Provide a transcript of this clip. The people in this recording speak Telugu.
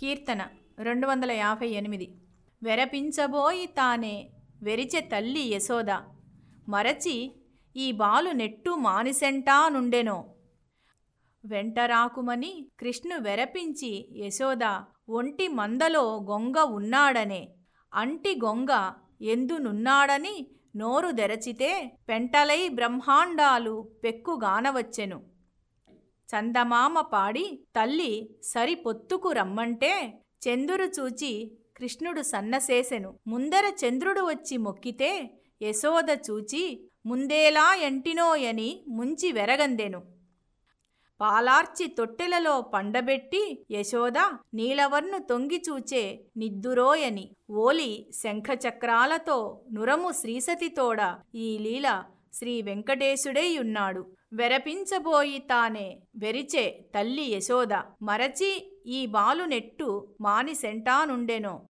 కీర్తన రెండు వందల యాభై ఎనిమిది వెరపించబోయి తానే వెరిచె తల్లి యశోద. మరచి ఈ బాలు నెట్టు మానిసెంటా నుండెనో. వెంటరాకుమని కృష్ణు వెరపించి యశోద ఒంటి మందలో గొంగ ఉన్నాడనే. అంటి గొంగ ఎందునున్నాడని నోరు దెరచితే పెంటలై బ్రహ్మాండాలు పెక్కుగానవచ్చెను. చందమామ పాడి తల్లి సరి పొత్తుకు రమ్మంటే చంద్రుడు చూచి కృష్ణుడు సన్నసేసెను. ముందర చంద్రుడు వచ్చి మొక్కితే యశోద చూచి ముందేలా ఎంటినోయని ముంచి వెరగందెను. పాలార్చి తొట్టెలలో పండబెట్టి యశోద నీలవర్ను తొంగిచూచే నిద్దురోయని. ఓలి శంఖచక్రాలతో నురము శ్రీసతితోడ ఈ లీల శ్రీ వెంకటేశుడేయున్నాడు. వెరపించబోయి తానే వెరిచే తల్లి యశోద. మరచి ఈ బాలు నెట్టు మానిసెంటానుండెనో.